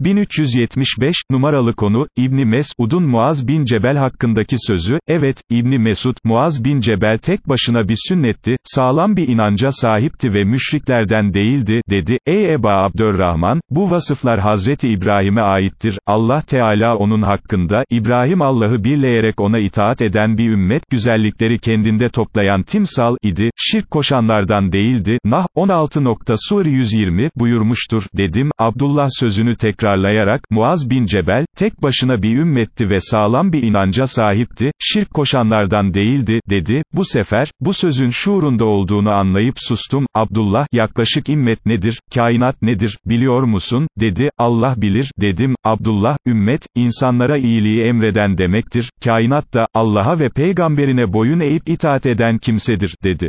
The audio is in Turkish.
1375, numaralı konu, İbni Mesud'un Muaz bin Cebel hakkındaki sözü, evet, İbni Mesud, Muaz bin Cebel tek başına bir sünnetti, sağlam bir inanca sahipti ve müşriklerden değildi, dedi, ey Eba Abdurrahman, bu vasıflar Hazreti İbrahim'e aittir, Allah Teala onun hakkında, İbrahim Allah'ı birleyerek ona itaat eden bir ümmet, güzellikleri kendinde toplayan timsal, idi, şirk koşanlardan değildi, Nah, 16. Sur 120, buyurmuştur, dedim, Abdullah sözünü tekrarlayarak, Muaz bin Cebel, tek başına bir ümmetti ve sağlam bir inanca sahipti, şirk koşanlardan değildi, dedi, bu sefer, bu sözün şuurunda olduğunu anlayıp sustum, Abdullah, yaklaşık immet nedir, kainat nedir, biliyor musun, dedi, Allah bilir, dedim, Abdullah, ümmet, insanlara iyiliği emreden demektir, kainat da, Allah'a ve peygamberine boyun eğip itaat eden kimsedir, dedi.